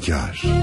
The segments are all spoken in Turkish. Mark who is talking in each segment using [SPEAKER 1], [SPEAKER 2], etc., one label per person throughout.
[SPEAKER 1] Yadigar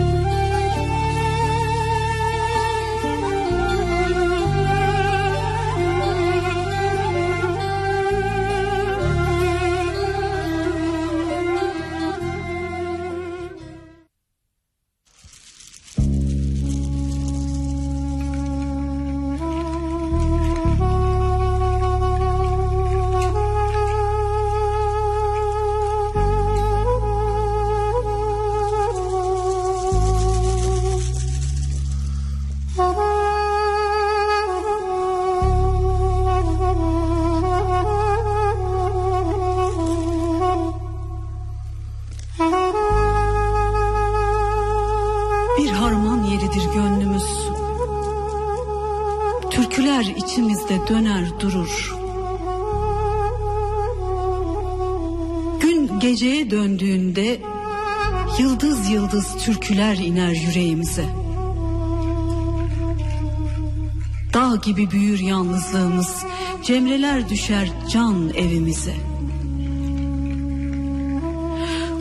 [SPEAKER 2] türküler iner yüreğimize. Dağ gibi büyür yalnızlığımız, cemreler düşer can evimize.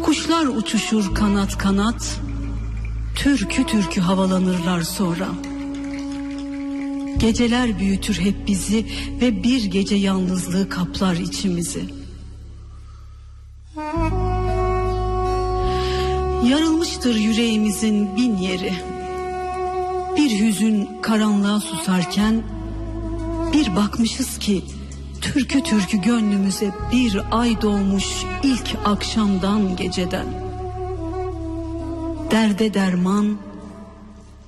[SPEAKER 2] Kuşlar uçuşur kanat kanat, türkü türkü havalanırlar sonra. Geceler büyütür hep bizi ve bir gece yalnızlığı kaplar içimizi. Yarılmıştır yüreğimizin bin yeri. Bir hüzün karanlığa susarken bir bakmışız ki türkü türkü gönlümüze bir ay doğmuş ilk akşamdan geceden. Derde derman,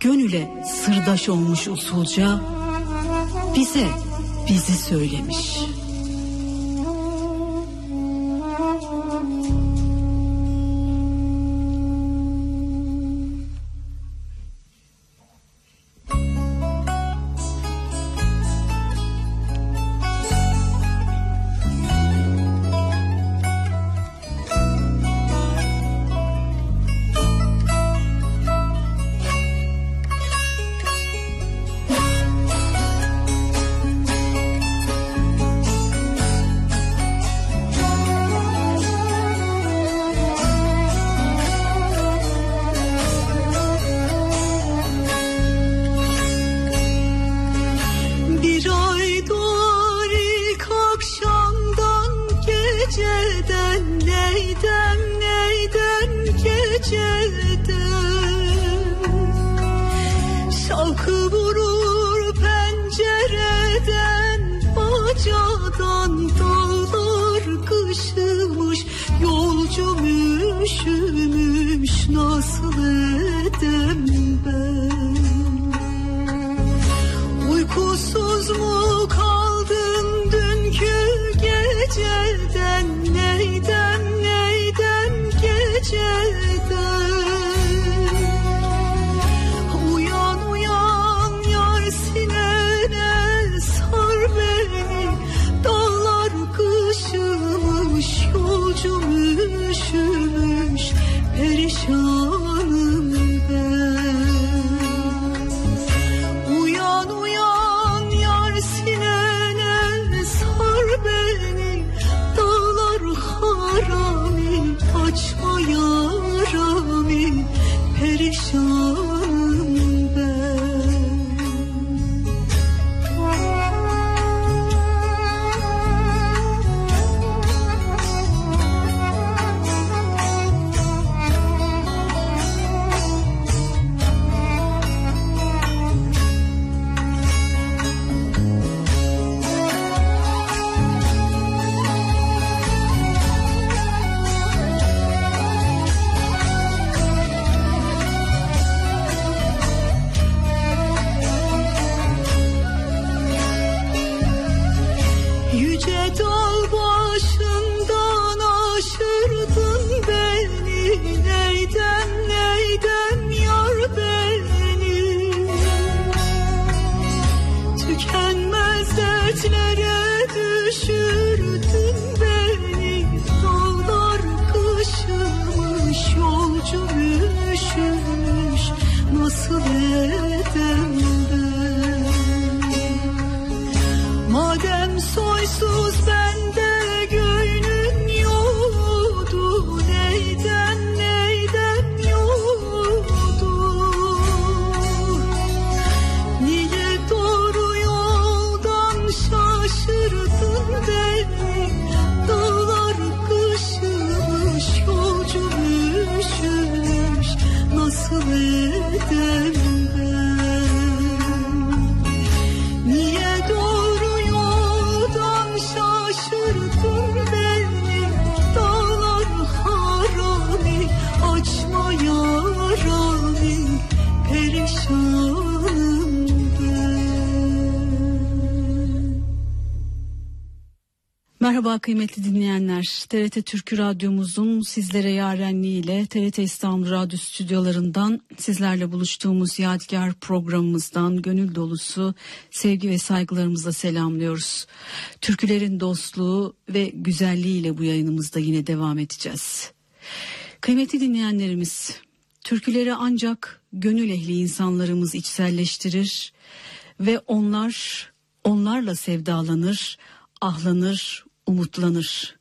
[SPEAKER 2] gönüle sırdaş olmuş usulca, bize bizi söylemiş. Merhaba kıymetli dinleyenler. TRT Türkü Radyomuzun sizlere yarenliğiyle TRT İstanbul Radyo stüdyolarından sizlerle buluştuğumuz Yadigar programımızdan gönül dolusu sevgi ve saygılarımızla selamlıyoruz. Türkülerin dostluğu ve güzelliğiyle bu yayınımızda yine devam edeceğiz. Kıymetli dinleyenlerimiz, türküleri ancak gönül ehli insanlarımız içselleştirir ve onlar onlarla sevdalanır, ahlanır, umutlanır.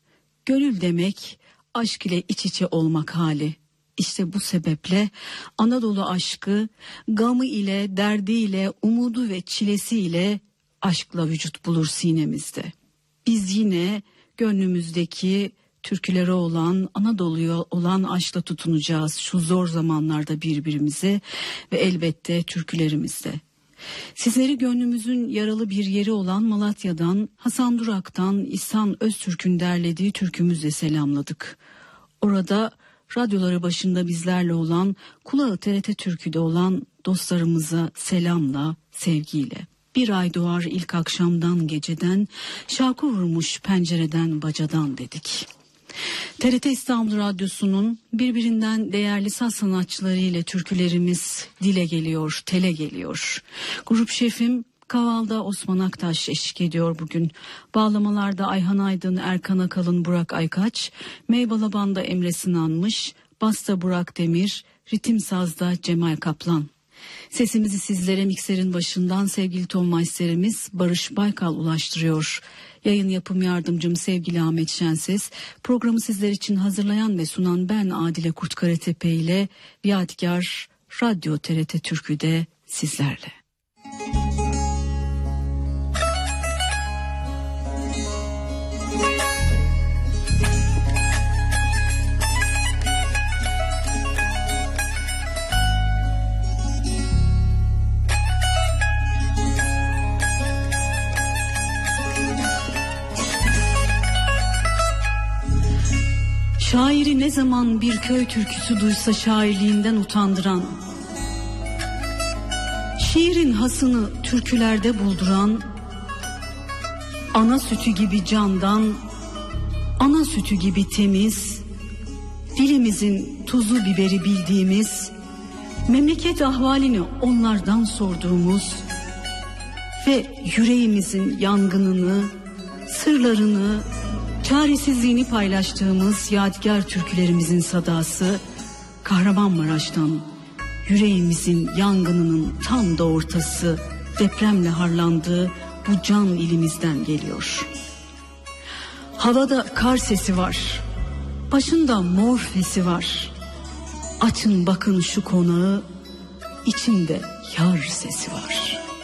[SPEAKER 2] Gönül demek aşk ile iç içe olmak hali. İşte bu sebeple Anadolu aşkı gamı ile, derdi ile, umudu ve çilesi ile aşkla vücut bulur sinemizde. Biz yine gönlümüzdeki türkülere olan, Anadolu'ya olan aşkla tutunacağız şu zor zamanlarda birbirimize ve elbette türkülerimizde. Sizleri gönlümüzün yaralı bir yeri olan Malatya'dan, Hasan Durak'tan, İhsan Öztürk'ün derlediği türkümüzle selamladık. Orada radyoları başında bizlerle olan, kulağı TRT Türkü'de olan dostlarımıza selamla, sevgiyle. Bir ay doğar ilk akşamdan geceden, şarkı vurmuş pencereden bacadan dedik.'' TRT İstanbul Radyosu'nun birbirinden değerli saz sanatçıları ile türkülerimiz dile geliyor, tele geliyor. Grup şefim Kaval'da Osman Aktaş eşlik ediyor bugün. Bağlamalarda Ayhan Aydın, Erkan Akalın, Burak Aykaç, Meybalaban'da Emre Sınanmış, Basta Burak Demir, Ritim Saz'da Cemal Kaplan. Sesimizi sizlere mikserin başından sevgili Tom Meister'imiz Barış Baykal ulaştırıyor. Yayın yapım yardımcım sevgili Ahmet Şenses. Programı sizler için hazırlayan ve sunan ben Adile Kurtkaratepe ile Yadigar Radyo TRT Türkü'de sizlerle. Şairi ne zaman bir köy türküsü duysa şairliğinden utandıran, şiirin hasını türkülerde bulduran, ana sütü gibi candan, ana sütü gibi temiz, dilimizin tuzu biberi bildiğimiz, memleket ahvalini onlardan sorduğumuz ve yüreğimizin yangınını, sırlarını, Çaresizliğini paylaştığımız yadigar türkülerimizin sadası Kahramanmaraş'tan yüreğimizin yangınının tam da ortası depremle harlandığı bu can ilimizden geliyor. Havada kar sesi var, başında mor fesi var. Açın bakın şu konağı, içinde yar sesi var.''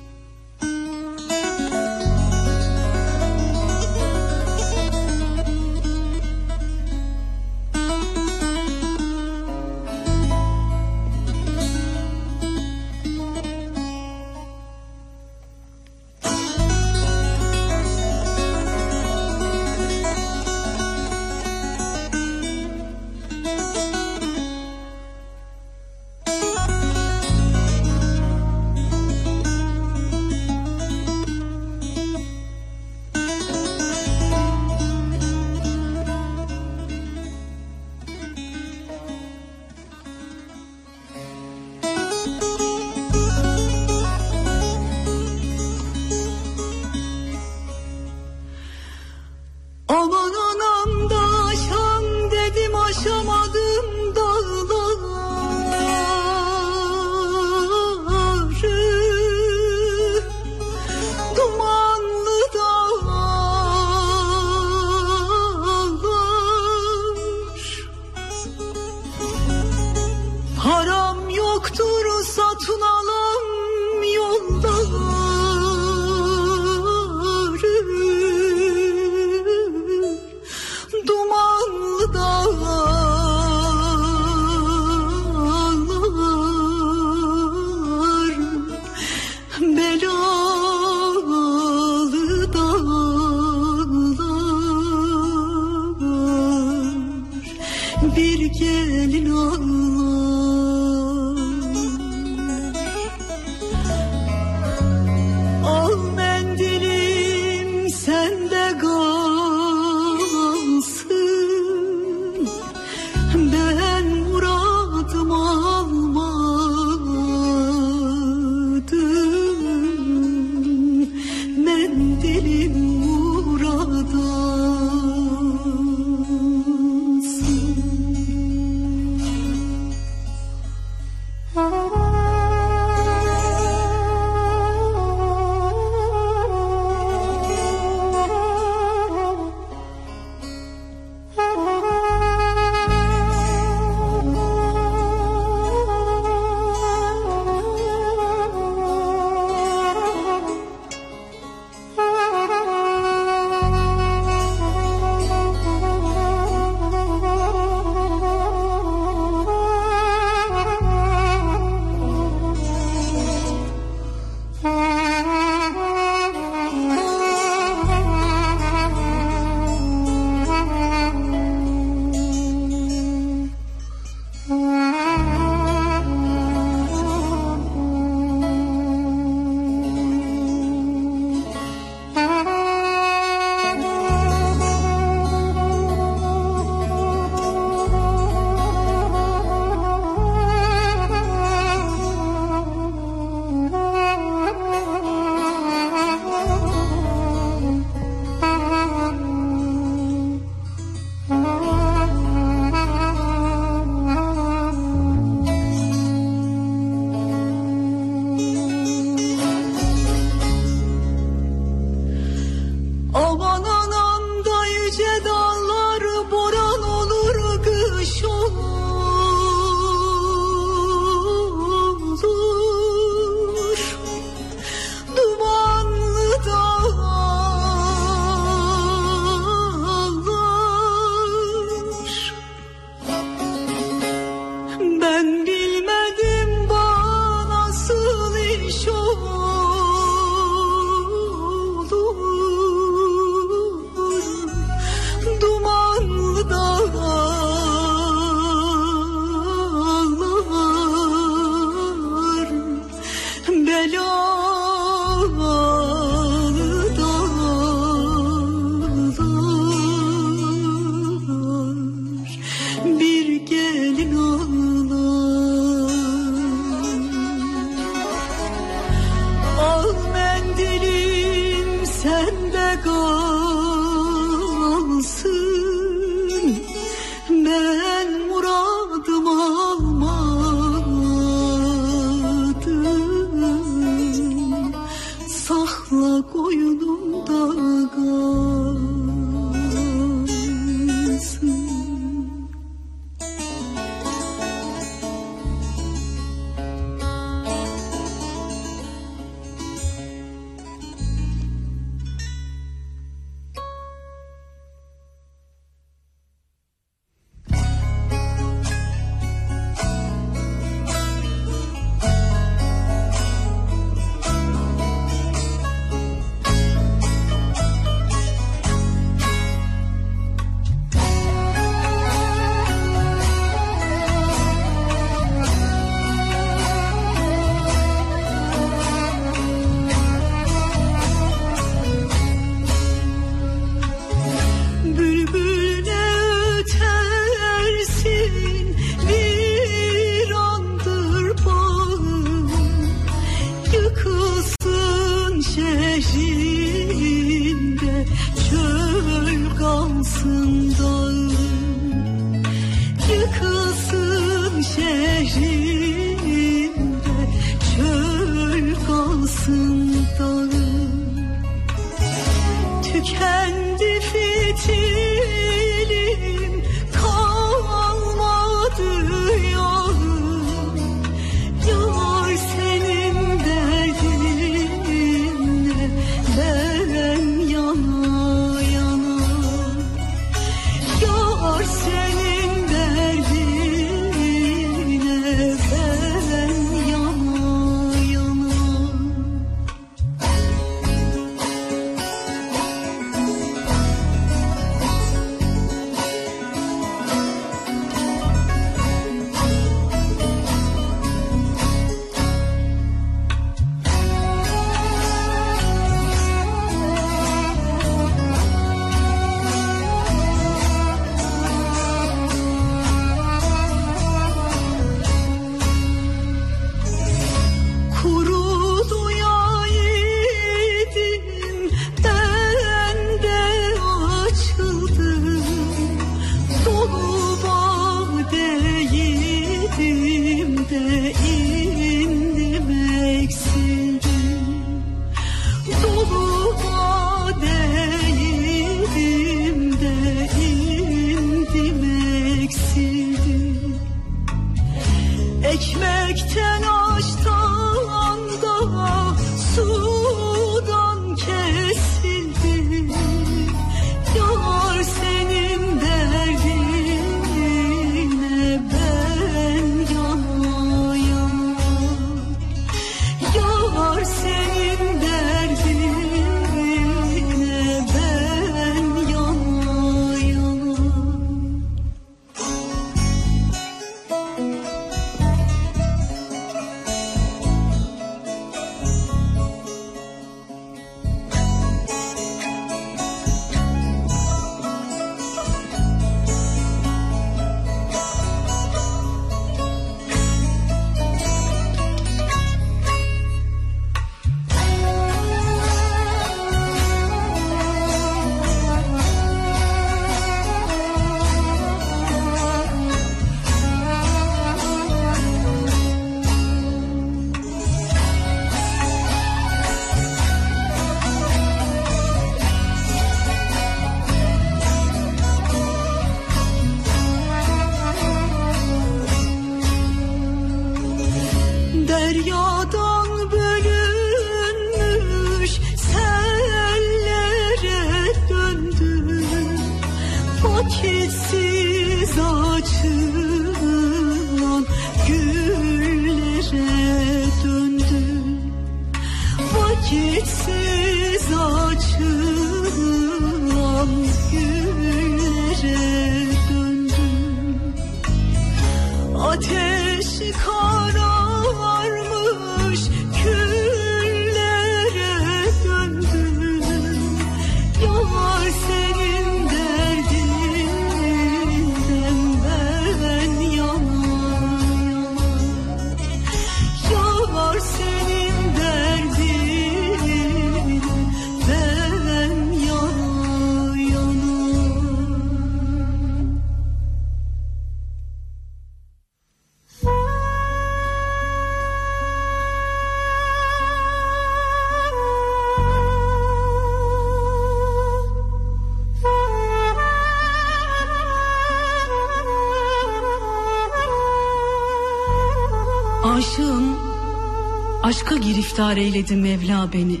[SPEAKER 2] Giriftar eyledi Mevla beni.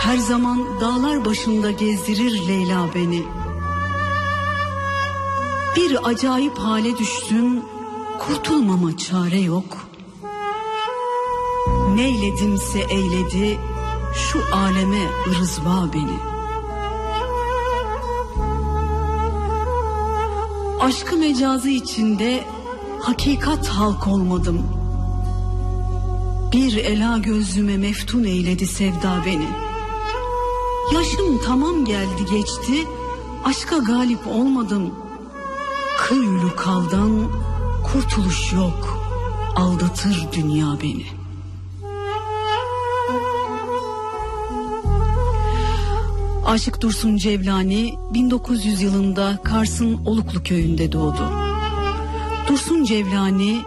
[SPEAKER 2] Her zaman dağlar başında gezdirir Leyla beni. Bir acayip hale düştüm, kurtulmama çare yok. Neyledimse eyledi, şu aleme rızva beni. Aşkı mecazı içinde hakikat halk olmadım. Bir ela gözlüme meftun eyledi sevda beni. Yaşım tamam geldi geçti, aşka galip olmadım. Kıylü kaldan kurtuluş yok, aldatır dünya beni. Aşık Dursun Cevlani 1900 yılında Kars'ın Oluklu köyünde doğdu. Dursun Cevlani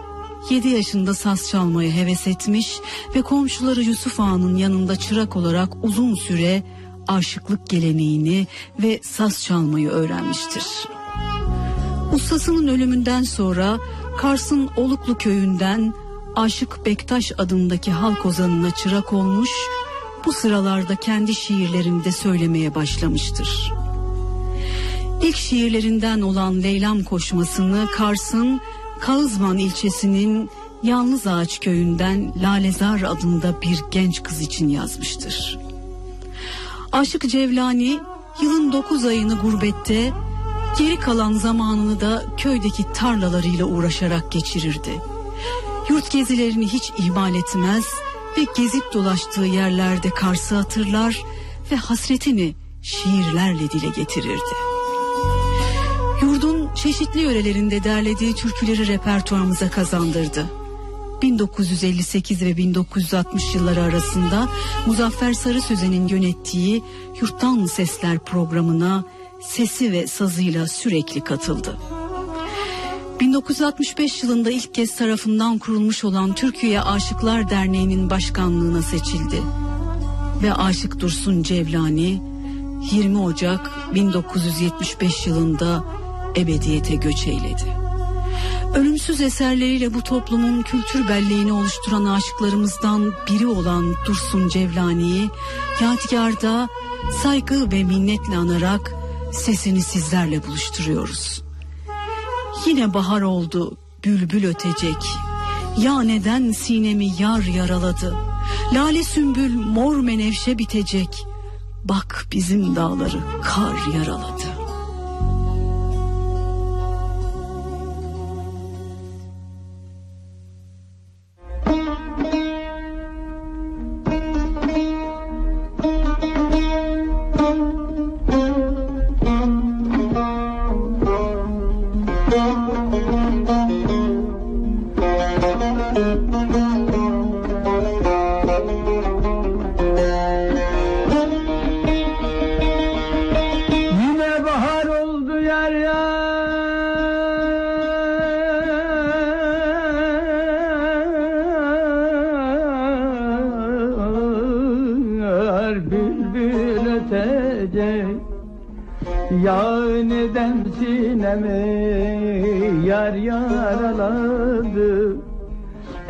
[SPEAKER 2] 7 yaşında saz çalmaya heves etmiş ve komşuları Yusuf Ağa'nın yanında çırak olarak uzun süre aşıklık geleneğini ve saz çalmayı öğrenmiştir. Ustasının ölümünden sonra Kars'ın Oluklu köyünden Aşık Bektaş adındaki halk ozanına çırak olmuş, bu sıralarda kendi şiirlerinde söylemeye başlamıştır. İlk şiirlerinden olan Leylam koşmasını Kars'ın Kağızman ilçesinin Yalnız Ağaç köyünden Lalezar adında bir genç kız için yazmıştır. Aşık Cevlani yılın dokuz ayını gurbette, geri kalan zamanını da köydeki tarlalarıyla uğraşarak geçirirdi. Yurt gezilerini hiç ihmal etmez ve gezip dolaştığı yerlerde Kars'ı hatırlar ve hasretini şiirlerle dile getirirdi. Yurdun çeşitli yörelerinde derlediği türküleri repertuarımıza kazandırdı. 1958 ve 1960 yılları arasında Muzaffer Sarı Sözen'in yönettiği Yurttan Sesler programına sesi ve sazıyla sürekli katıldı. 1965 yılında ilk kez tarafından kurulmuş olan Türkiye Aşıklar Derneği'nin başkanlığına seçildi. Ve Aşık Dursun Cevlani 20 Ocak 1975 yılında ebediyete göç eyledi. Ölümsüz eserleriyle bu toplumun kültür belleğini oluşturan aşıklarımızdan biri olan Dursun Cevlani'yi yadigarda saygı ve minnetle anarak sesini sizlerle buluşturuyoruz. Yine bahar oldu, bülbül ötecek. Ya neden sinemi yar yaraladı? Lale sümbül mor menevşe bitecek. Bak bizim dağları kar yaraladı.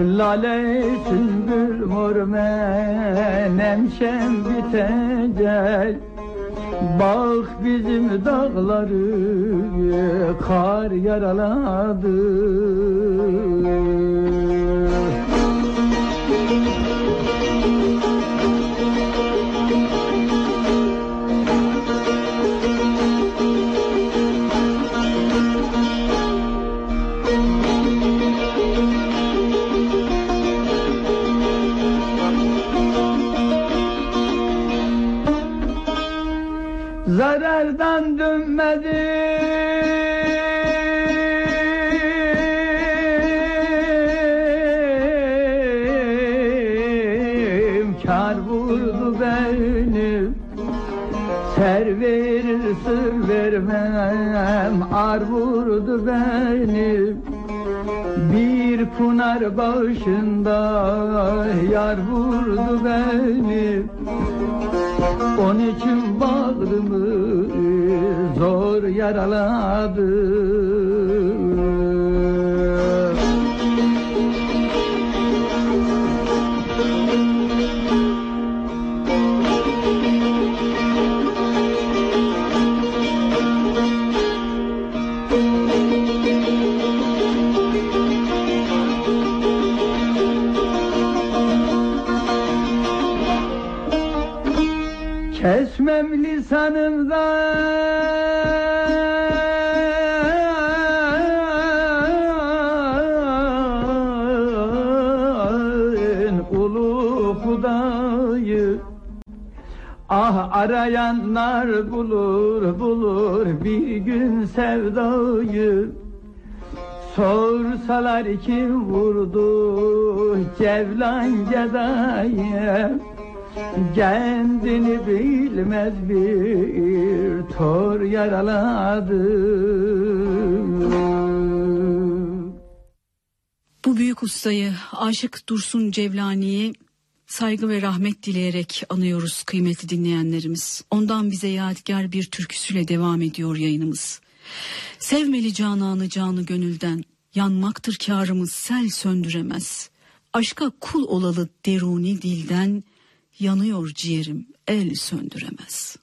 [SPEAKER 1] Lale sümbül mor menemşem bitecek. Bak bizim dağları kar yaraladı zarardan dönmedim Kar vurdu beni. Ser verir sır vermem. Ar vurdu beni. Bir pınar başında yar vurdu beni Onun için bağrımı zor yaraladı Kesmem lisanımdan ulu hudayı Ah arayanlar bulur bulur bir gün sevdayı. Sorsalar kim vurdu Cevlan Ceda'yı Kendini bilmez bir tor yaraladı
[SPEAKER 2] Bu büyük ustayı Aşık Dursun Cevlani'yi saygı ve rahmet dileyerek anıyoruz kıymetli dinleyenlerimiz. Ondan bize yadigar bir türküsüyle devam ediyor yayınımız. Sevmeli cananı canı gönülden, yanmaktır karımız sel söndüremez. Aşka kul olalı deruni dilden, yanıyor ciğerim el söndüremez.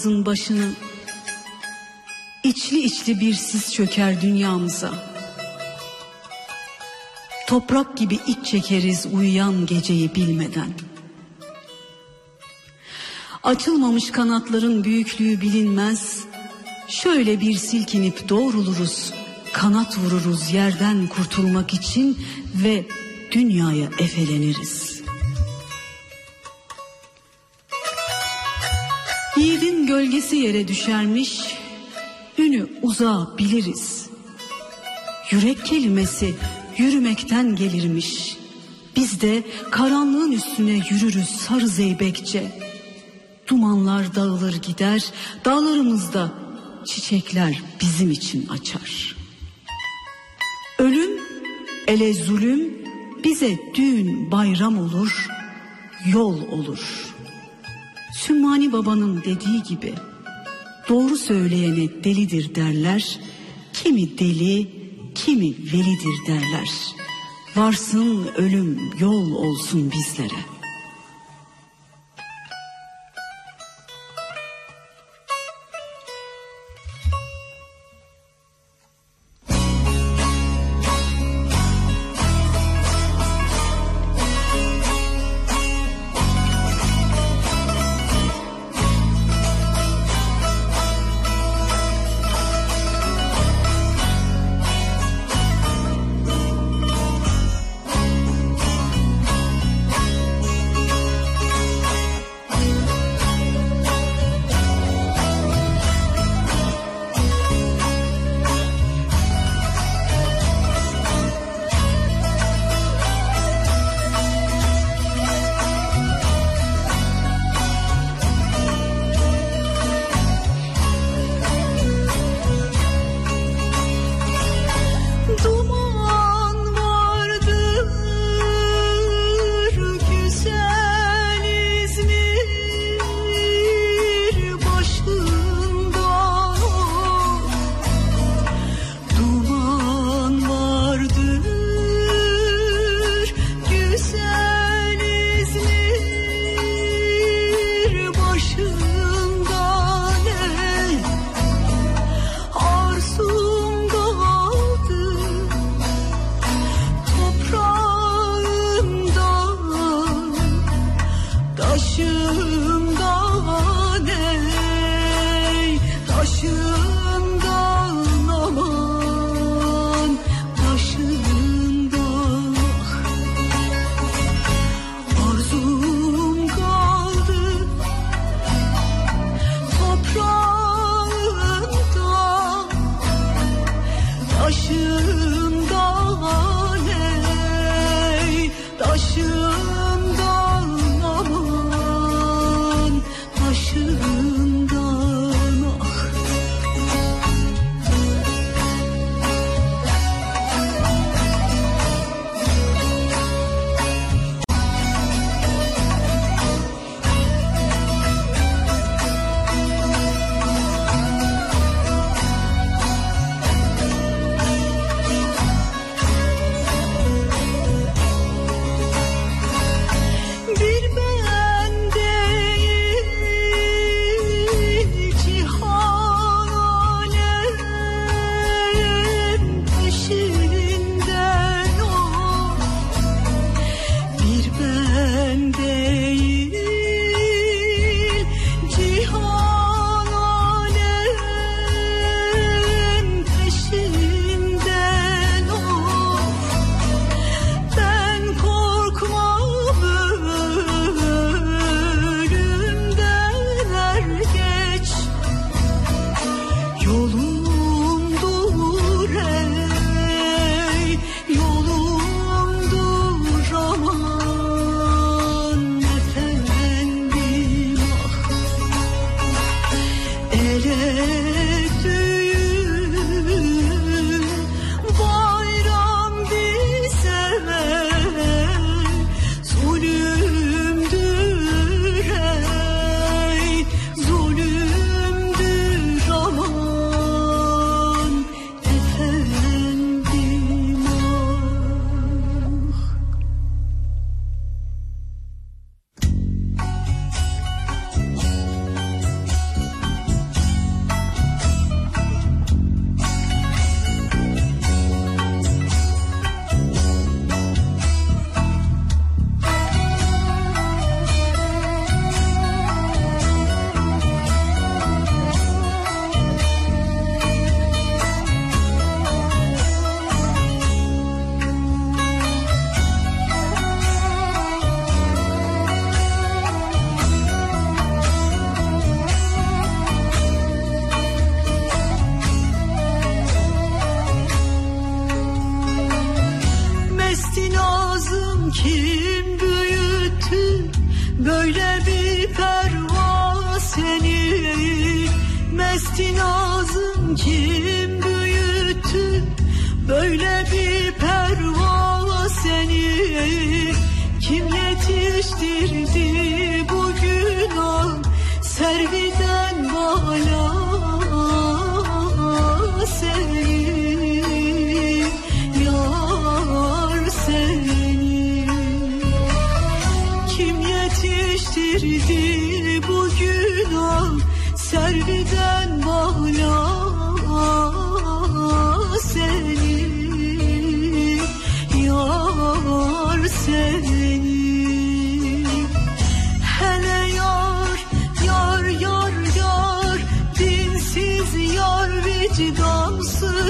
[SPEAKER 2] Dağımızın başını. İçli içli bir sis çöker dünyamıza. Toprak gibi iç çekeriz uyuyan geceyi bilmeden. Açılmamış kanatların büyüklüğü bilinmez. Şöyle bir silkinip doğruluruz. Kanat vururuz yerden kurtulmak için ve dünyaya efeleniriz. Yiğidin gölgesi yere düşermiş, ünü uzağa biliriz. Yürek kelimesi yürümekten gelirmiş. Biz de karanlığın üstüne yürürüz sarı zeybekçe. Dumanlar dağılır gider, dağlarımızda çiçekler bizim için açar. Ölüm, ele zulüm, bize düğün bayram olur, yol olur. Sümmani babanın dediği gibi, doğru söyleyene delidir derler, kimi deli, kimi velidir derler. Varsın ölüm yol olsun bizlere.'' you.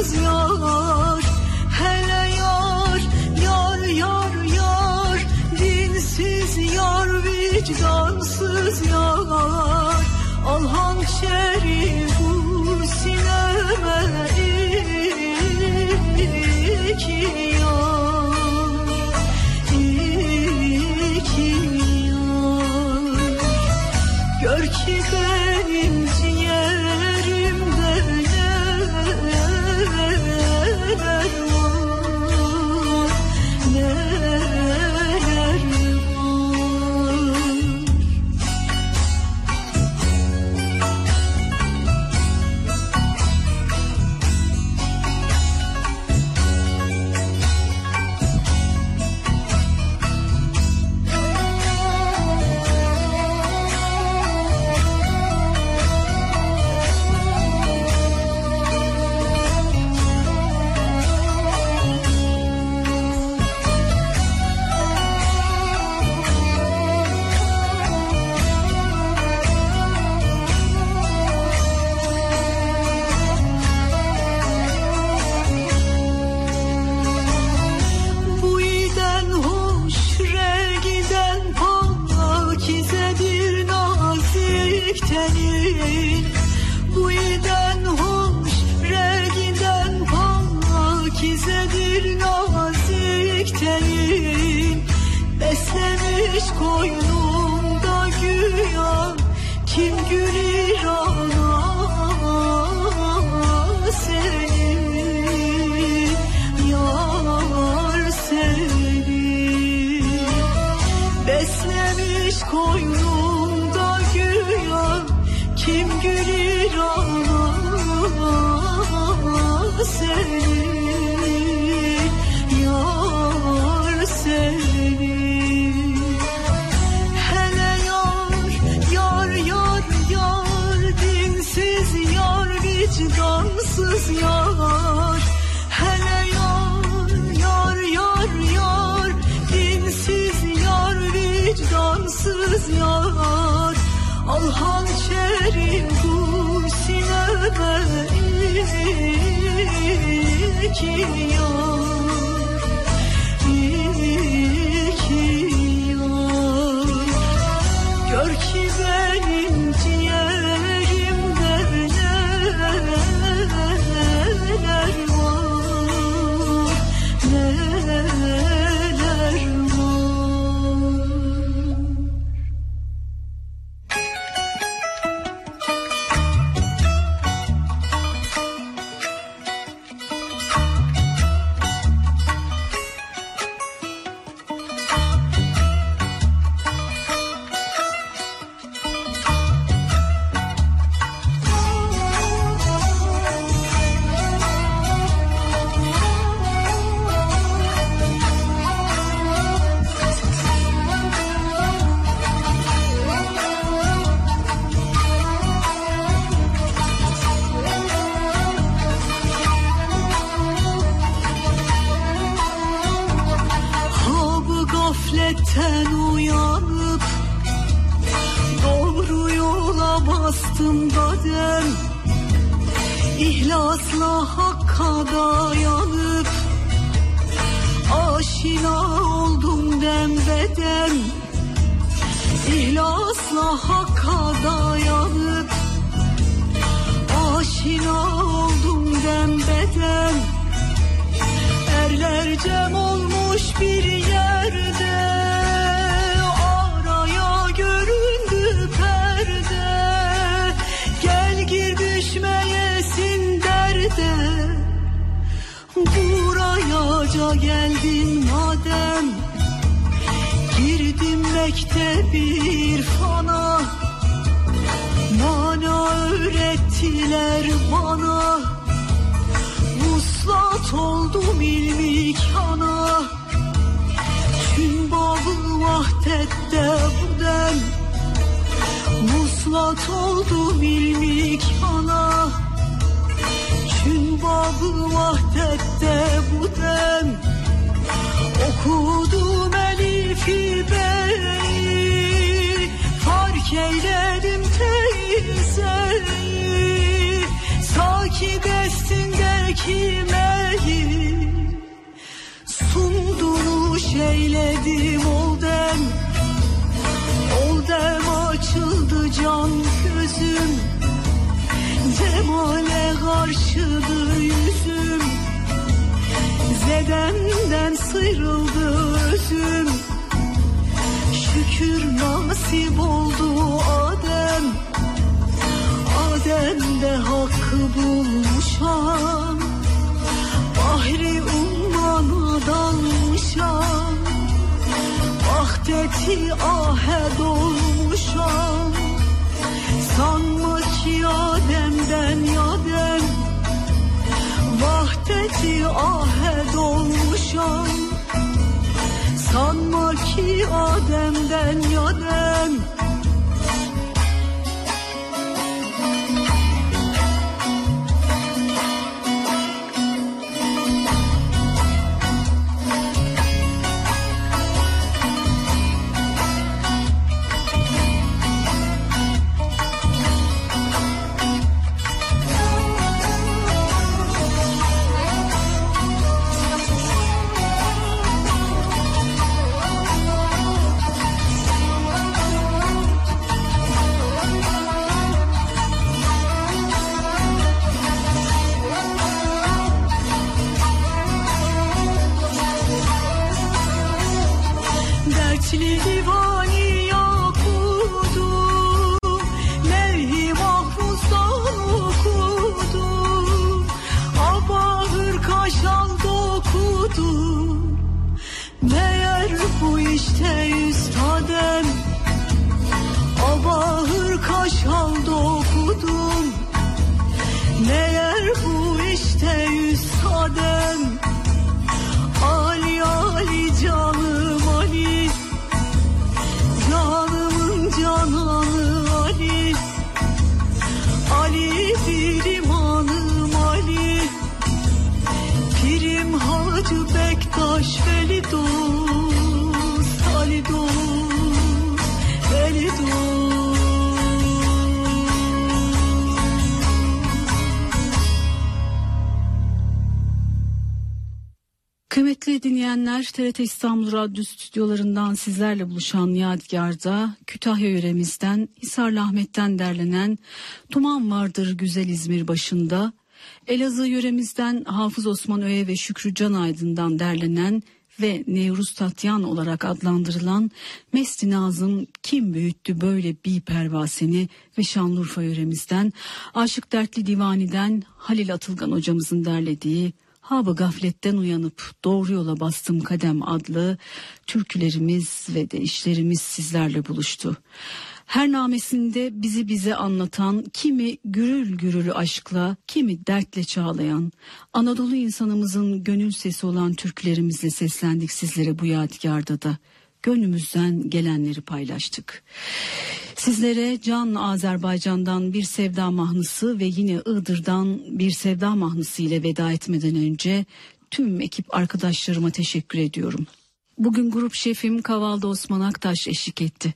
[SPEAKER 2] yazıyor hele yor yor yor yor dinsiz yor vicdansız yor al hanşeri bu sineme gafletten uyanıp Doğru yola bastım badem. İhlasla hakka dayanıp Aşina oldum dembeden İhlasla hakka dayanıp Aşina oldum dembeden Erler cem olmuş bir yerde. Buraya geldin madem. Girdim mektebi fana, Mana öğrettiler bana. Vuslat oldum ilmi kana Çün babı vahdette bu dem. Vuslat oldum ilmi kana Çün babı vahdette bu dem Okudum elifi beyi. Fark eyledim teyzeyi. Saki destindeki meyi Sunduruş eyledim ol dem. Ol dem açıldı can gözüm Cemale karşıdı yüzüm. Zedenden sıyrıldı özüm. Şükür nasip oldu Adem. Adem'de hakkı bulmuşam. Bahri ummana dalmışam. Vahdeti ahe dolmuşam Adem'den yadem Vahdeti ahe dolmuşam Sanma ki Adem'den yadem Bektaş Veli dost Ali dost Veli
[SPEAKER 3] Kıymetli dinleyenler TRT İstanbul Radyo stüdyolarından sizlerle buluşan Yadigar'da Kütahya yöremizden Hisarlı Ahmet'ten derlenen Tuman Vardır Güzel İzmir başında Elazığ yöremizden Hafız Osman Öğe ve Şükrü Can Aydın'dan derlenen ve Nevruz Tatyan olarak adlandırılan Mesti Nazım Kim Büyüttü Böyle Bir Pervaseni ve Şanlıurfa yöremizden Aşık Dertli Divani'den Halil Atılgan hocamızın derlediği Habı gafletten uyanıp doğru yola bastım kadem adlı türkülerimiz ve de işlerimiz sizlerle buluştu. Her namesinde bizi bize anlatan kimi gürül gürül aşkla kimi dertle çağlayan Anadolu insanımızın gönül sesi olan türkülerimizle seslendik sizlere bu yadigarda da gönlümüzden gelenleri paylaştık. Sizlere Can Azerbaycan'dan bir sevda mahnısı ve yine Iğdır'dan bir sevda mahnısı ile veda etmeden önce tüm ekip arkadaşlarıma teşekkür ediyorum. Bugün grup şefim Kavalda Osman Aktaş eşlik etti.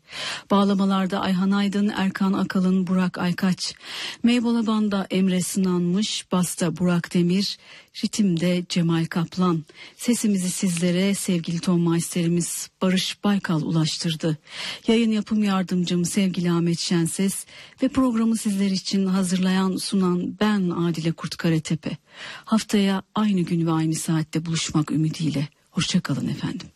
[SPEAKER 3] Bağlamalarda Ayhan Aydın, Erkan Akalın, Burak Aykaç. Meybola Banda Emre Sınanmış, Basta Burak Demir, Ritimde Cemal Kaplan. Sesimizi sizlere sevgili ton maisterimiz Barış Baykal ulaştırdı. Yayın yapım yardımcım sevgili Ahmet Şenses ve programı sizler için hazırlayan sunan ben Adile Kurt Karatepe. Haftaya aynı gün ve aynı saatte buluşmak ümidiyle. Hoşçakalın efendim.